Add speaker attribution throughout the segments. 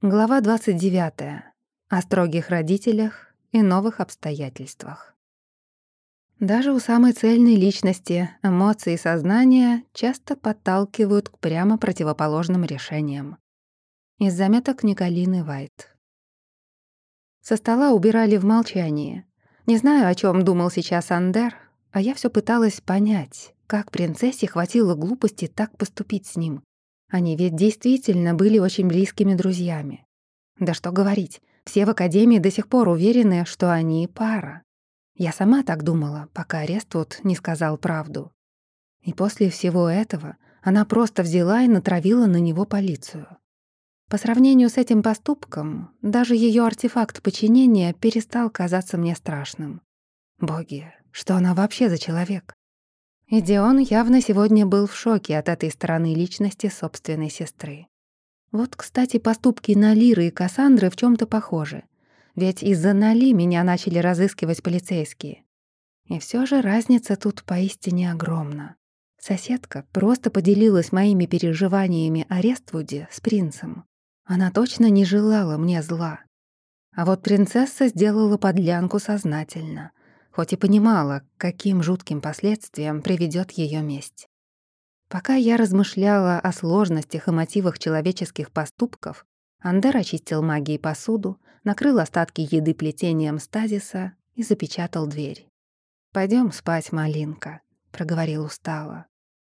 Speaker 1: Глава 29. О строгих родителях и новых обстоятельствах. Даже у самой цельной личности эмоции и сознание часто подталкивают к прямо противоположным решениям. Из заметок Николины Вайт. Со стола убирали в молчании. Не знаю, о чем думал сейчас Андер, а я все пыталась понять, как принцессе хватило глупости так поступить с ним. Они ведь действительно были очень близкими друзьями. Да что говорить, все в Академии до сих пор уверены, что они пара. Я сама так думала, пока Арествуд не сказал правду. И после всего этого она просто взяла и натравила на него полицию. По сравнению с этим поступком, даже ее артефакт подчинения перестал казаться мне страшным. Боги, что она вообще за человек? И явно сегодня был в шоке от этой стороны личности собственной сестры. Вот, кстати, поступки Налиры и Кассандры в чем то похожи. Ведь из-за Нали меня начали разыскивать полицейские. И все же разница тут поистине огромна. Соседка просто поделилась моими переживаниями о Рествуде с принцем. Она точно не желала мне зла. А вот принцесса сделала подлянку сознательно хоть и понимала, каким жутким последствиям приведет ее месть. Пока я размышляла о сложностях и мотивах человеческих поступков, Андер очистил магией посуду, накрыл остатки еды плетением стазиса и запечатал дверь. Пойдем спать, малинка», — проговорил устало.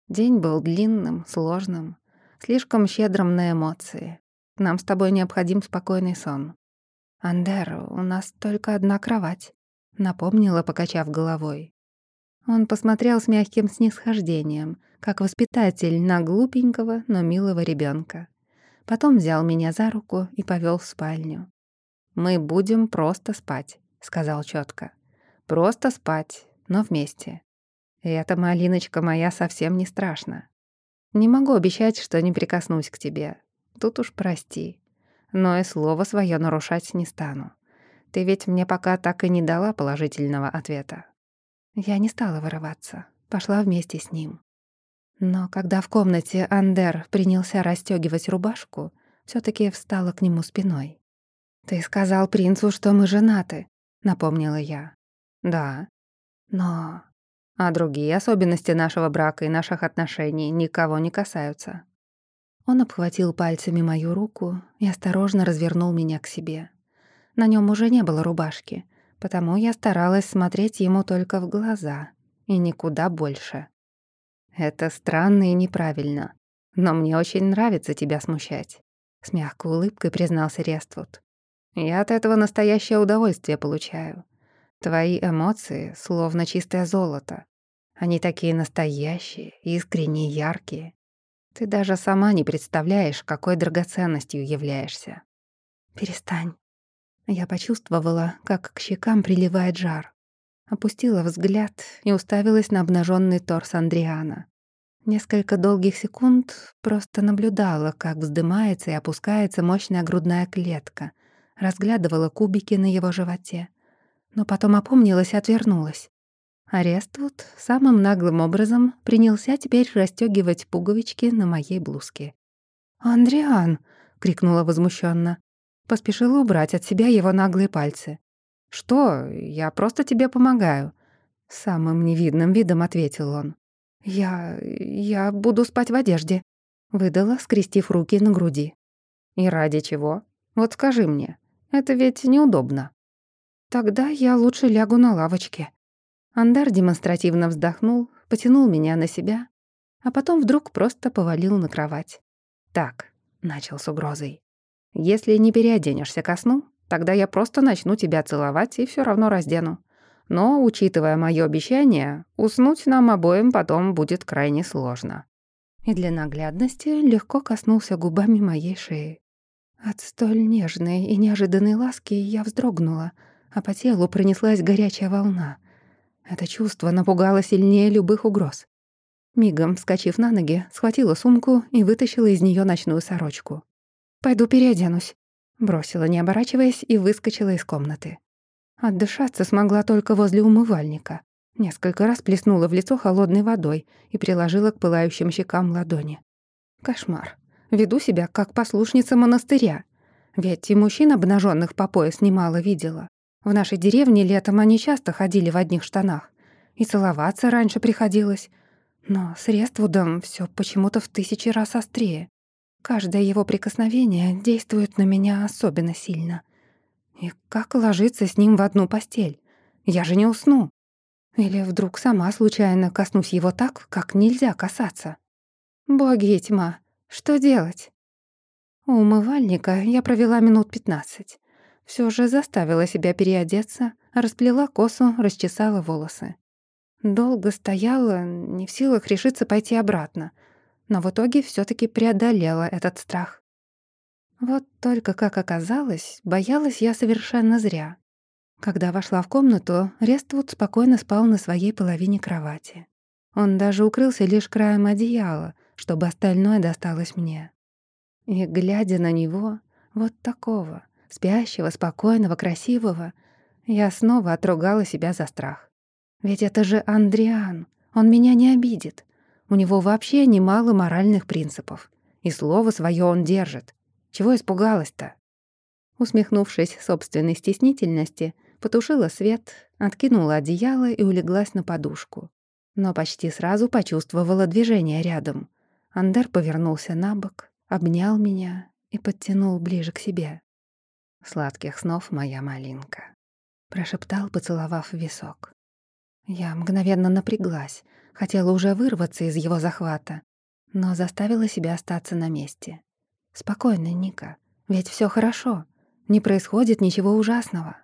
Speaker 1: День был длинным, сложным, слишком щедрым на эмоции. Нам с тобой необходим спокойный сон. Андер, у нас только одна кровать напомнила, покачав головой. Он посмотрел с мягким снисхождением, как воспитатель на глупенького, но милого ребенка. Потом взял меня за руку и повел в спальню. «Мы будем просто спать», — сказал четко. «Просто спать, но вместе. Эта малиночка моя совсем не страшна. Не могу обещать, что не прикоснусь к тебе. Тут уж прости. Но и слово свое нарушать не стану. Ты ведь мне пока так и не дала положительного ответа. Я не стала вырываться, пошла вместе с ним. Но когда в комнате Андер принялся расстёгивать рубашку, все таки встала к нему спиной. «Ты сказал принцу, что мы женаты», — напомнила я. «Да. Но...» «А другие особенности нашего брака и наших отношений никого не касаются». Он обхватил пальцами мою руку и осторожно развернул меня к себе. На нем уже не было рубашки, потому я старалась смотреть ему только в глаза и никуда больше. «Это странно и неправильно, но мне очень нравится тебя смущать», — с мягкой улыбкой признался Рествуд. «Я от этого настоящее удовольствие получаю. Твои эмоции словно чистое золото. Они такие настоящие, искренние, яркие. Ты даже сама не представляешь, какой драгоценностью являешься». «Перестань», я почувствовала, как к щекам приливает жар. Опустила взгляд и уставилась на обнаженный торс Андриана. Несколько долгих секунд просто наблюдала, как вздымается и опускается мощная грудная клетка, разглядывала кубики на его животе. Но потом опомнилась и отвернулась. Арествуд самым наглым образом принялся теперь расстёгивать пуговички на моей блузке. «Андриан!» — крикнула возмущенно. Поспешила убрать от себя его наглые пальцы. «Что? Я просто тебе помогаю», — самым невидным видом ответил он. «Я... я буду спать в одежде», — выдала, скрестив руки на груди. «И ради чего? Вот скажи мне, это ведь неудобно». «Тогда я лучше лягу на лавочке». Андар демонстративно вздохнул, потянул меня на себя, а потом вдруг просто повалил на кровать. «Так», — начал с угрозой, если не переоденешься ко сну, тогда я просто начну тебя целовать и все равно раздену. Но, учитывая моё обещание, уснуть нам обоим потом будет крайне сложно». И для наглядности легко коснулся губами моей шеи. От столь нежной и неожиданной ласки я вздрогнула, а по телу пронеслась горячая волна. Это чувство напугало сильнее любых угроз. Мигом, вскочив на ноги, схватила сумку и вытащила из неё ночную сорочку. «Пойду переоденусь», — бросила, не оборачиваясь, и выскочила из комнаты. Отдышаться смогла только возле умывальника. Несколько раз плеснула в лицо холодной водой и приложила к пылающим щекам ладони. Кошмар. Веду себя как послушница монастыря. Ведь и мужчин обнаженных по пояс немало видела. В нашей деревне летом они часто ходили в одних штанах. И целоваться раньше приходилось. Но с Рествудом всё почему-то в тысячи раз острее. Каждое его прикосновение действует на меня особенно сильно. И как ложиться с ним в одну постель? Я же не усну. Или вдруг сама случайно коснусь его так, как нельзя касаться? Боги и тьма, что делать? У умывальника я провела минут пятнадцать. Всё же заставила себя переодеться, расплела косу, расчесала волосы. Долго стояла, не в силах решиться пойти обратно, но в итоге всё таки преодолела этот страх. Вот только, как оказалось, боялась я совершенно зря. Когда вошла в комнату, Рествуд спокойно спал на своей половине кровати. Он даже укрылся лишь краем одеяла, чтобы остальное досталось мне. И, глядя на него, вот такого, спящего, спокойного, красивого, я снова отругала себя за страх. Ведь это же Андриан, он меня не обидит. У него вообще немало моральных принципов. И слово свое он держит. Чего испугалась-то? Усмехнувшись собственной стеснительности, потушила свет, откинула одеяло и улеглась на подушку. Но почти сразу почувствовала движение рядом. Андер повернулся на бок, обнял меня и подтянул ближе к себе. «Сладких снов, моя малинка», — прошептал, поцеловав в висок. Я мгновенно напряглась, хотела уже вырваться из его захвата, но заставила себя остаться на месте. «Спокойно, Ника, ведь все хорошо, не происходит ничего ужасного».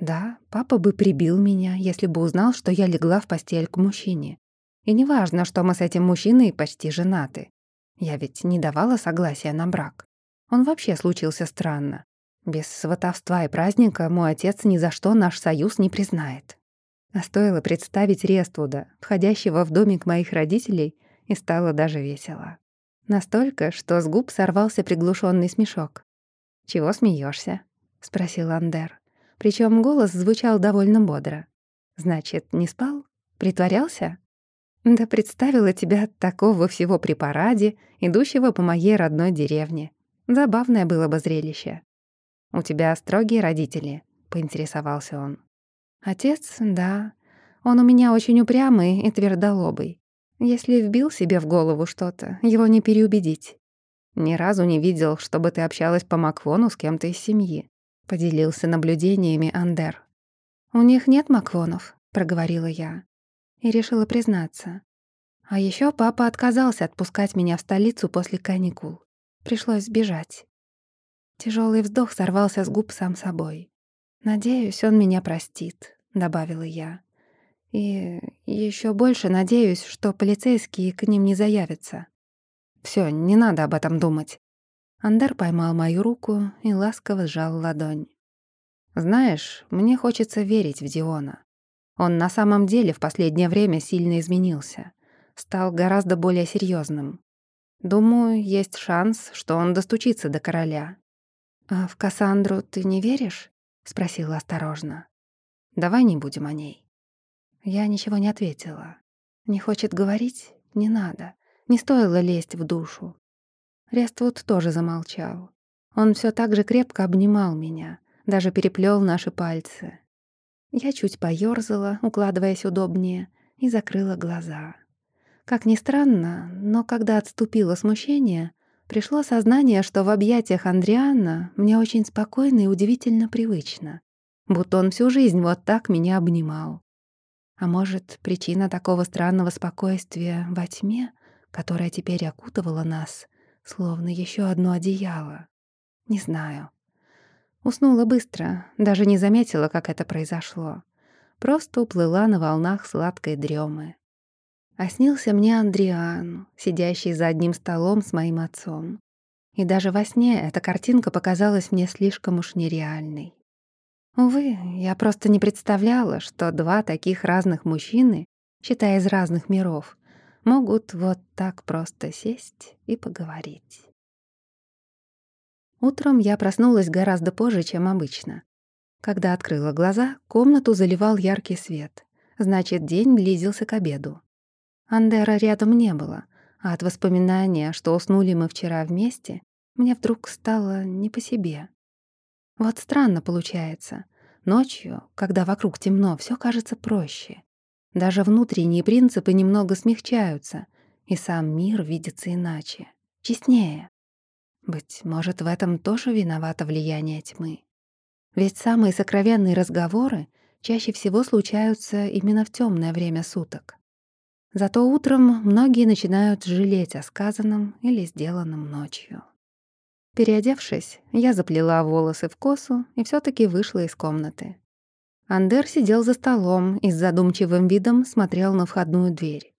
Speaker 1: Да, папа бы прибил меня, если бы узнал, что я легла в постель к мужчине. И неважно, что мы с этим мужчиной почти женаты. Я ведь не давала согласия на брак. Он вообще случился странно. Без сватовства и праздника мой отец ни за что наш союз не признает. А стоило представить Рествуда, входящего в домик моих родителей, и стало даже весело. Настолько, что с губ сорвался приглушенный смешок. «Чего смеешься? спросил Андер. Причем голос звучал довольно бодро. «Значит, не спал? Притворялся?» «Да представила тебя такого всего при параде, идущего по моей родной деревне. Забавное было бы зрелище». «У тебя строгие родители?» — поинтересовался он. «Отец, да. Он у меня очень упрямый и твердолобый. Если вбил себе в голову что-то, его не переубедить. Ни разу не видел, чтобы ты общалась по Маквону с кем-то из семьи. — поделился наблюдениями Андер. «У них нет Маквонов», — проговорила я. И решила признаться. А еще папа отказался отпускать меня в столицу после каникул. Пришлось сбежать. Тяжелый вздох сорвался с губ сам собой. «Надеюсь, он меня простит», — добавила я. «И еще больше надеюсь, что полицейские к ним не заявятся». Все, не надо об этом думать», Андар поймал мою руку и ласково сжал ладонь. «Знаешь, мне хочется верить в Диона. Он на самом деле в последнее время сильно изменился. Стал гораздо более серьезным. Думаю, есть шанс, что он достучится до короля». «А в Кассандру ты не веришь?» — спросила осторожно. «Давай не будем о ней». Я ничего не ответила. Не хочет говорить? Не надо. Не стоило лезть в душу. Рествуд тоже замолчал. Он все так же крепко обнимал меня, даже переплел наши пальцы. Я чуть поёрзала, укладываясь удобнее, и закрыла глаза. Как ни странно, но когда отступило смущение, пришло сознание, что в объятиях Андриана мне очень спокойно и удивительно привычно. Будто он всю жизнь вот так меня обнимал. А может, причина такого странного спокойствия во тьме, которая теперь окутывала нас, словно еще одно одеяло. Не знаю. Уснула быстро, даже не заметила, как это произошло. Просто уплыла на волнах сладкой дремы. А снился мне Андриан, сидящий за одним столом с моим отцом. И даже во сне эта картинка показалась мне слишком уж нереальной. Увы, я просто не представляла, что два таких разных мужчины, считая из разных миров, могут вот так просто сесть и поговорить. Утром я проснулась гораздо позже, чем обычно. Когда открыла глаза, комнату заливал яркий свет. Значит, день близился к обеду. Андера рядом не было, а от воспоминания, что уснули мы вчера вместе, мне вдруг стало не по себе. Вот странно получается. Ночью, когда вокруг темно, все кажется проще. Даже внутренние принципы немного смягчаются, и сам мир видится иначе, честнее. Быть может, в этом тоже виновато влияние тьмы. Ведь самые сокровенные разговоры чаще всего случаются именно в темное время суток. Зато утром многие начинают жалеть о сказанном или сделанном ночью. Переодевшись, я заплела волосы в косу и все таки вышла из комнаты. Андер сидел за столом и с задумчивым видом смотрел на входную дверь.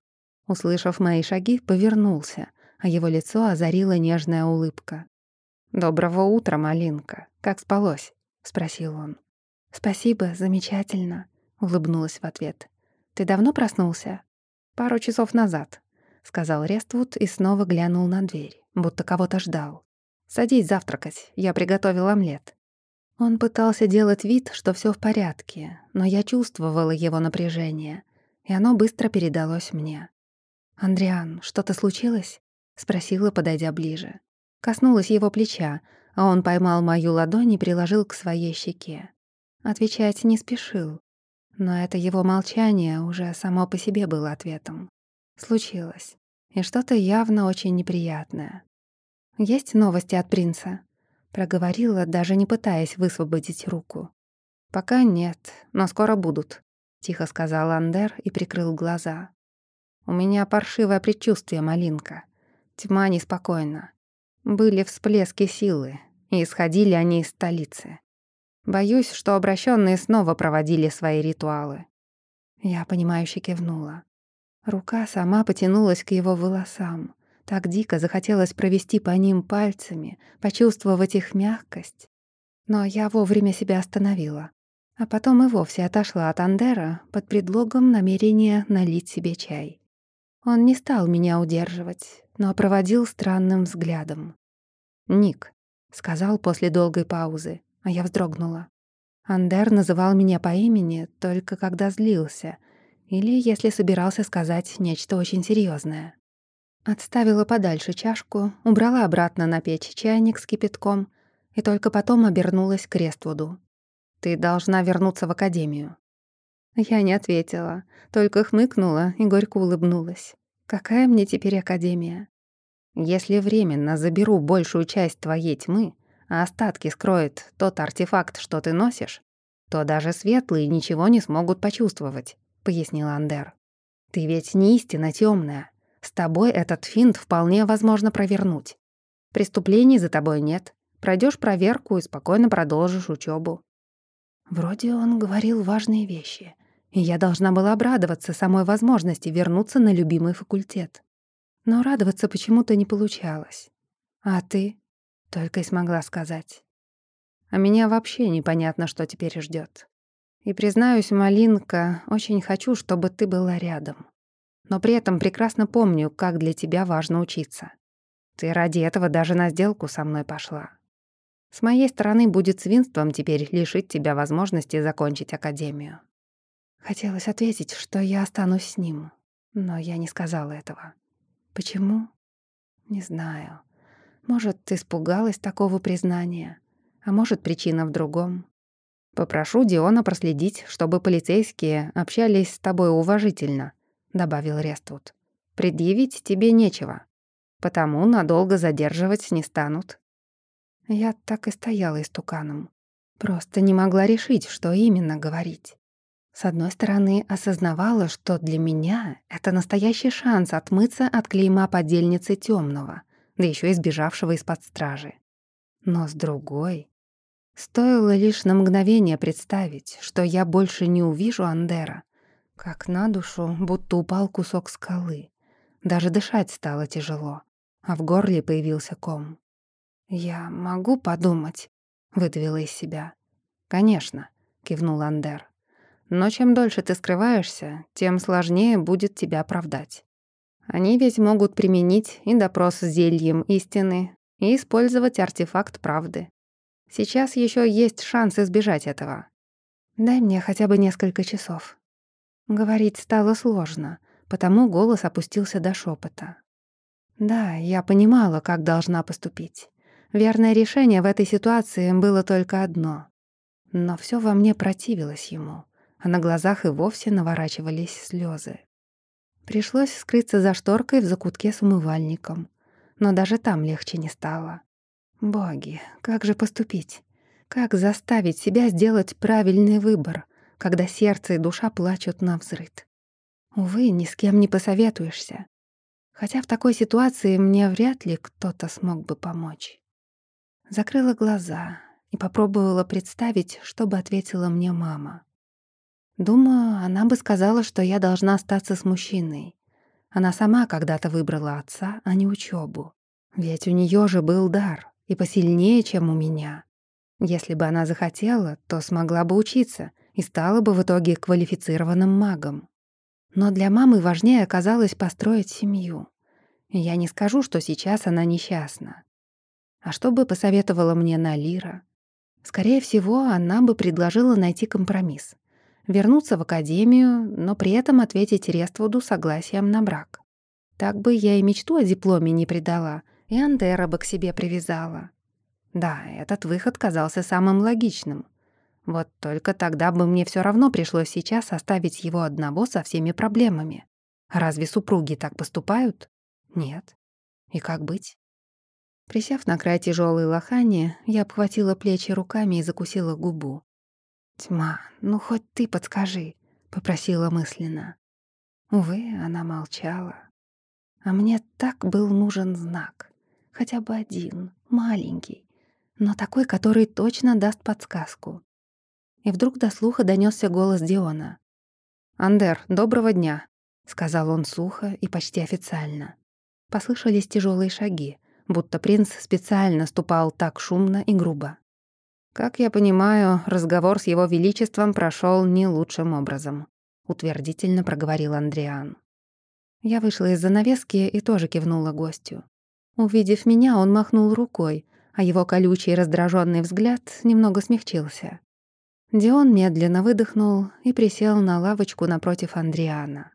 Speaker 1: Услышав мои шаги, повернулся, а его лицо озарила нежная улыбка. «Доброго утра, Малинка. Как спалось?» — спросил он. «Спасибо, замечательно», — улыбнулась в ответ. «Ты давно проснулся?» «Пару часов назад», — сказал Рествуд и снова глянул на дверь, будто кого-то ждал. «Садись завтракать, я приготовил омлет». Он пытался делать вид, что все в порядке, но я чувствовала его напряжение, и оно быстро передалось мне. «Андриан, что-то случилось?» — спросила, подойдя ближе. Коснулась его плеча, а он поймал мою ладонь и приложил к своей щеке. Отвечать не спешил, но это его молчание уже само по себе было ответом. Случилось. И что-то явно очень неприятное. «Есть новости от принца?» Проговорила, даже не пытаясь высвободить руку. «Пока нет, но скоро будут», — тихо сказал Андер и прикрыл глаза. «У меня паршивое предчувствие, Малинка. Тьма неспокойна. Были всплески силы, и исходили они из столицы. Боюсь, что обращенные снова проводили свои ритуалы. Я, понимающе кивнула. Рука сама потянулась к его волосам. Так дико захотелось провести по ним пальцами, почувствовать их мягкость. Но я вовремя себя остановила. А потом и вовсе отошла от Андера под предлогом намерения налить себе чай. Он не стал меня удерживать, но проводил странным взглядом. «Ник», — сказал после долгой паузы, а я вздрогнула. Андер называл меня по имени только когда злился или если собирался сказать нечто очень серьезное. Отставила подальше чашку, убрала обратно на печь чайник с кипятком и только потом обернулась к Рествуду. «Ты должна вернуться в академию». Я не ответила, только хмыкнула и горько улыбнулась. «Какая мне теперь академия?» «Если временно заберу большую часть твоей тьмы, остатки скроет тот артефакт, что ты носишь, то даже светлые ничего не смогут почувствовать», — пояснил Андер. «Ты ведь не истинно темная. С тобой этот финт вполне возможно провернуть. Преступлений за тобой нет. Пройдешь проверку и спокойно продолжишь учебу. Вроде он говорил важные вещи, и я должна была обрадоваться самой возможности вернуться на любимый факультет. Но радоваться почему-то не получалось. А ты? Только и смогла сказать. А меня вообще непонятно, что теперь ждет. И признаюсь, Малинка, очень хочу, чтобы ты была рядом. Но при этом прекрасно помню, как для тебя важно учиться. Ты ради этого даже на сделку со мной пошла. С моей стороны будет свинством теперь лишить тебя возможности закончить академию. Хотелось ответить, что я останусь с ним, но я не сказала этого. Почему? Не знаю. Может, испугалась такого признания, а может, причина в другом. Попрошу Диона проследить, чтобы полицейские общались с тобой уважительно, добавил Рествуд. Предъявить тебе нечего, потому надолго задерживать не станут. Я так и стояла истуканом. Просто не могла решить, что именно говорить. С одной стороны, осознавала, что для меня это настоящий шанс отмыться от клейма подельницы темного — да еще и сбежавшего из-под стражи. Но с другой... Стоило лишь на мгновение представить, что я больше не увижу Андера, как на душу будто упал кусок скалы. Даже дышать стало тяжело, а в горле появился ком. «Я могу подумать?» — выдавила из себя. «Конечно», — кивнул Андер. «Но чем дольше ты скрываешься, тем сложнее будет тебя оправдать. Они ведь могут применить и допрос с зельем истины, и использовать артефакт правды. Сейчас еще есть шанс избежать этого. Дай мне хотя бы несколько часов. Говорить стало сложно, потому голос опустился до шепота. Да, я понимала, как должна поступить. Верное решение в этой ситуации было только одно. Но все во мне противилось ему, а на глазах и вовсе наворачивались слезы. Пришлось скрыться за шторкой в закутке с умывальником. Но даже там легче не стало. Боги, как же поступить? Как заставить себя сделать правильный выбор, когда сердце и душа плачут на взрыд? Увы, ни с кем не посоветуешься. Хотя в такой ситуации мне вряд ли кто-то смог бы помочь. Закрыла глаза и попробовала представить, что бы ответила мне мама. Думаю, она бы сказала, что я должна остаться с мужчиной. Она сама когда-то выбрала отца, а не учебу. Ведь у нее же был дар, и посильнее, чем у меня. Если бы она захотела, то смогла бы учиться и стала бы в итоге квалифицированным магом. Но для мамы важнее оказалось построить семью. Я не скажу, что сейчас она несчастна. А что бы посоветовала мне Налира? Скорее всего, она бы предложила найти компромисс вернуться в академию, но при этом ответить Рествуду согласием на брак. Так бы я и мечту о дипломе не предала, и Андера бы к себе привязала. Да, этот выход казался самым логичным. Вот только тогда бы мне все равно пришлось сейчас оставить его одного со всеми проблемами. Разве супруги так поступают? Нет. И как быть? Присев на край тяжелой лохани, я обхватила плечи руками и закусила губу. «Тьма, ну хоть ты подскажи», — попросила мысленно. Увы, она молчала. А мне так был нужен знак. Хотя бы один, маленький, но такой, который точно даст подсказку. И вдруг до слуха донесся голос Диона. «Андер, доброго дня», — сказал он сухо и почти официально. Послышались тяжелые шаги, будто принц специально ступал так шумно и грубо. «Как я понимаю, разговор с его величеством прошел не лучшим образом», — утвердительно проговорил Андриан. Я вышла из занавески и тоже кивнула гостю. Увидев меня, он махнул рукой, а его колючий раздраженный взгляд немного смягчился. Дион медленно выдохнул и присел на лавочку напротив Андриана.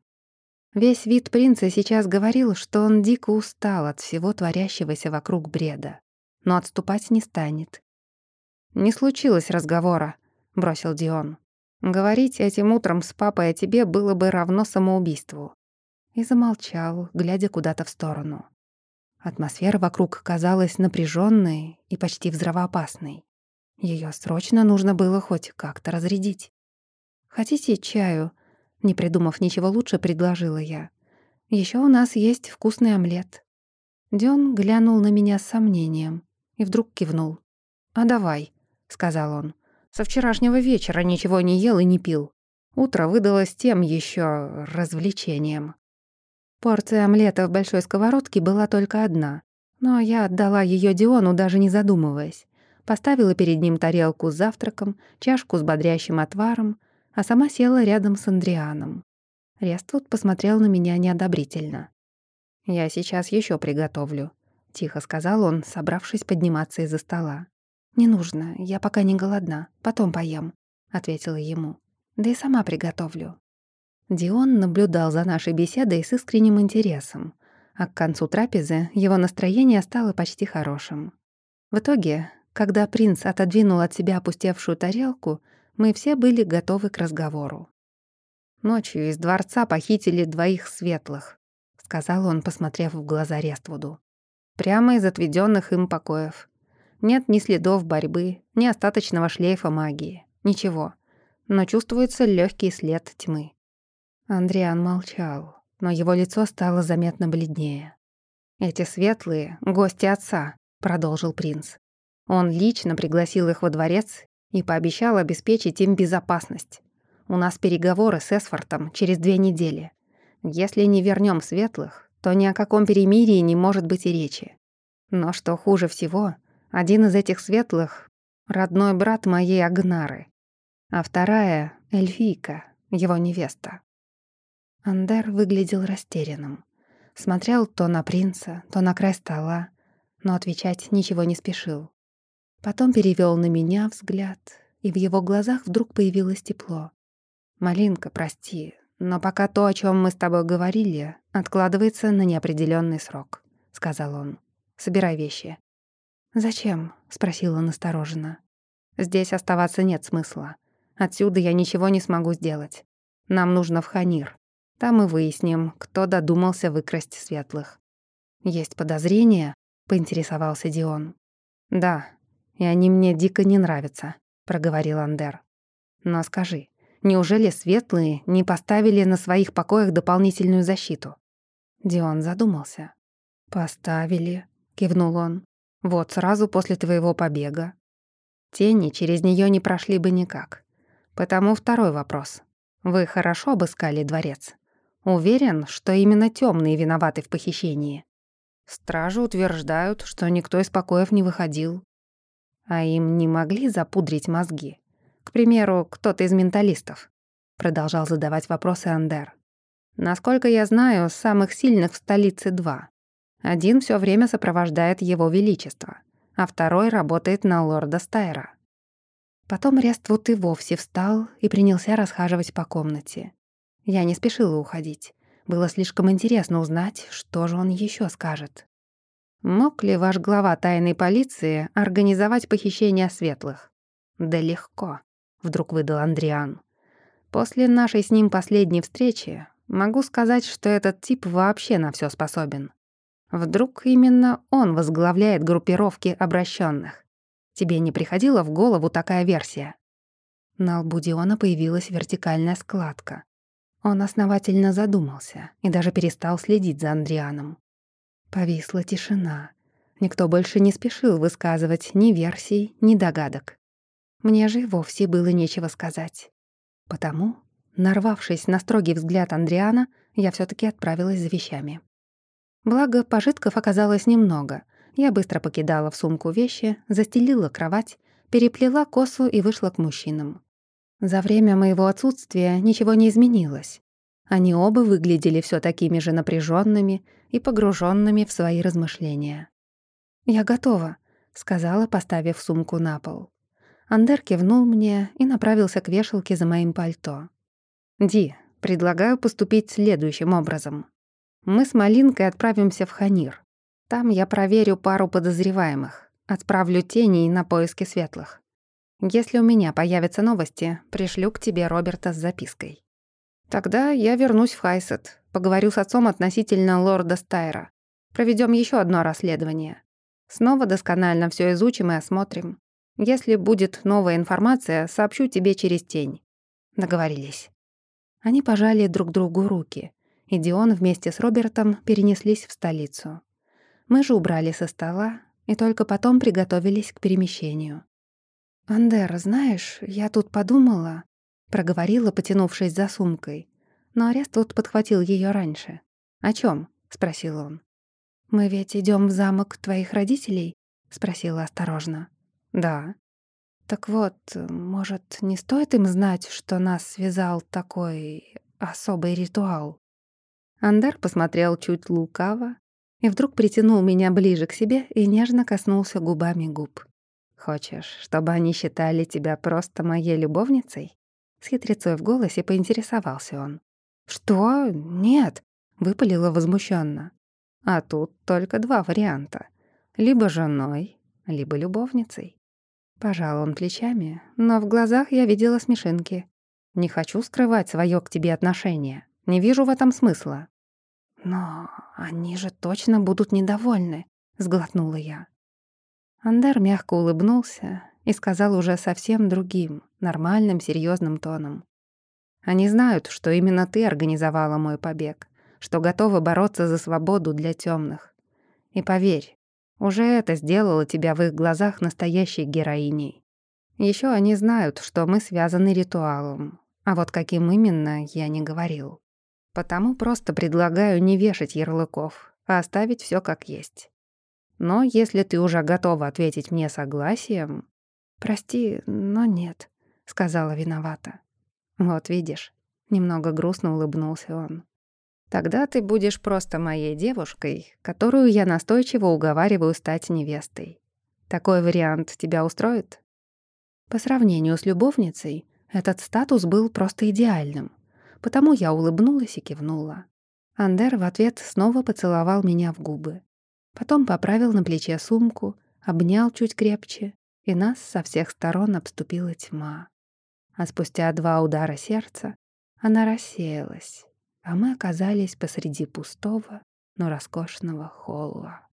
Speaker 1: Весь вид принца сейчас говорил, что он дико устал от всего творящегося вокруг бреда, но отступать не станет «Не случилось разговора», — бросил Дион. «Говорить этим утром с папой о тебе было бы равно самоубийству». И замолчал, глядя куда-то в сторону. Атмосфера вокруг казалась напряженной и почти взрывоопасной. Ее срочно нужно было хоть как-то разрядить. «Хотите чаю?» Не придумав ничего лучше, предложила я. Еще у нас есть вкусный омлет». Дион глянул на меня с сомнением и вдруг кивнул. «А давай», — сказал он. «Со вчерашнего вечера ничего не ел и не пил. Утро выдалось тем еще развлечением». Порция омлета в большой сковородке была только одна, но я отдала ее Диону, даже не задумываясь. Поставила перед ним тарелку с завтраком, чашку с бодрящим отваром, а сама села рядом с Андрианом. Рествуд посмотрел на меня неодобрительно. «Я сейчас еще приготовлю», — тихо сказал он, собравшись подниматься из-за стола. «Не нужно, я пока не голодна, потом поем», — ответила ему. «Да и сама приготовлю». Дион наблюдал за нашей беседой с искренним интересом, а к концу трапезы его настроение стало почти хорошим. В итоге, когда принц отодвинул от себя опустевшую тарелку, мы все были готовы к разговору. «Ночью из дворца похитили двоих светлых», — сказал он, посмотрев в глаза Рествуду. «Прямо из отведенных им покоев. Нет ни следов борьбы, ни остаточного шлейфа магии. Ничего. Но чувствуется легкий след тьмы. Андриан молчал, но его лицо стало заметно бледнее. «Эти светлые — гости отца», — продолжил принц. Он лично пригласил их во дворец и пообещал обеспечить им безопасность. У нас переговоры с Эсфортом через две недели. Если не вернем светлых, то ни о каком перемирии не может быть и речи. Но что хуже всего, один из этих светлых — родной брат моей Агнары, а вторая — эльфийка, его невеста. Андер выглядел растерянным. Смотрел то на принца, то на край стола, но отвечать ничего не спешил. Потом перевел на меня взгляд, и в его глазах вдруг появилось тепло. «Малинка, прости, но пока то, о чем мы с тобой говорили, откладывается на неопределенный срок», — сказал он. «Собирай вещи. «Зачем?» — спросила настороженно. «Здесь оставаться нет смысла. Отсюда я ничего не смогу сделать. Нам нужно в Ханир. Там мы выясним, кто додумался выкрасть светлых». «Есть подозрения?» — поинтересовался Дион. «Да, и они мне дико не нравятся», — проговорил Андер. «Но скажи, неужели светлые не поставили на своих покоях дополнительную защиту?» Дион задумался. «Поставили», — кивнул он. «Вот сразу после твоего побега. Тени через нее не прошли бы никак. Потому второй вопрос. Вы хорошо обыскали дворец? Уверен, что именно темные виноваты в похищении?» Стражи утверждают, что никто из покоев не выходил. А им не могли запудрить мозги. К примеру, кто-то из менталистов. Продолжал задавать вопросы Андер. Насколько я знаю, самых сильных в столице два. Один все время сопровождает его величество, а второй работает на лорда Стайра. Потом Рествуд и вовсе встал и принялся расхаживать по комнате. Я не спешила уходить. Было слишком интересно узнать, что же он еще скажет. Мог ли ваш глава тайной полиции организовать похищение светлых? Да легко, вдруг выдал Андриан. После нашей с ним последней встречи могу сказать, что этот тип вообще на все способен. Вдруг именно он возглавляет группировки обращенных. Тебе не приходила в голову такая версия? На лбу Диона появилась вертикальная складка. Он основательно задумался и даже перестал следить за Андрианом. Повисла тишина. Никто больше не спешил высказывать ни версий, ни догадок. Мне же вовсе было нечего сказать. Потому, нарвавшись на строгий взгляд Андриана, я все таки отправилась за вещами. Благо, пожитков оказалось немного. Я быстро покидала в сумку вещи, застелила кровать, переплела косу и вышла к мужчинам. За время моего отсутствия ничего не изменилось. Они оба выглядели все такими же напряженными и погруженными в свои размышления. «Я готова», — сказала, поставив сумку на пол. Андер кивнул мне и направился к вешалке за моим пальто. «Ди, предлагаю поступить следующим образом. Мы с Малинкой отправимся в Ханир. Там я проверю пару подозреваемых, отправлю теней на поиски светлых. Если у меня появятся новости, пришлю к тебе Роберта с запиской. Тогда я вернусь в Хайсет, поговорю с отцом относительно лорда Стайра. Проведем еще одно расследование. Снова досконально все изучим и осмотрим. Если будет новая информация, сообщу тебе через тень. Договорились. Они пожали друг другу руки, и Дион вместе с Робертом перенеслись в столицу. Мы же убрали со стола и только потом приготовились к перемещению. «Андер, знаешь, я тут подумала...» — проговорила, потянувшись за сумкой. Но Арест вот подхватил ее раньше. «О чем? спросил он. «Мы ведь идем в замок твоих родителей?» — спросила осторожно. «Да». «Так вот, может, не стоит им знать, что нас связал такой особый ритуал?» Андер посмотрел чуть лукаво и вдруг притянул меня ближе к себе и нежно коснулся губами губ. Хочешь, чтобы они считали тебя просто моей любовницей?» С хитрецой в голосе поинтересовался он. «Что? Нет!» — выпалила возмущенно. «А тут только два варианта. Либо женой, либо любовницей». Пожал он плечами, но в глазах я видела смешинки. «Не хочу скрывать свое к тебе отношение. Не вижу в этом смысла». «Но они же точно будут недовольны», — сглотнула я. Андер мягко улыбнулся и сказал уже совсем другим, нормальным, серьезным тоном. «Они знают, что именно ты организовала мой побег, что готова бороться за свободу для темных. И поверь, уже это сделало тебя в их глазах настоящей героиней. Еще они знают, что мы связаны ритуалом, а вот каким именно, я не говорил. Потому просто предлагаю не вешать ярлыков, а оставить все как есть. Но если ты уже готова ответить мне согласием... «Прости, но нет», — сказала виновата. «Вот видишь», — немного грустно улыбнулся он. «Тогда ты будешь просто моей девушкой, которую я настойчиво уговариваю стать невестой. Такой вариант тебя устроит?» По сравнению с любовницей, этот статус был просто идеальным, потому я улыбнулась и кивнула. Андер в ответ снова поцеловал меня в губы. Потом поправил на плече сумку, обнял чуть крепче, и нас со всех сторон обступила тьма. А спустя два удара сердца она рассеялась, а мы оказались посреди пустого, но роскошного холла.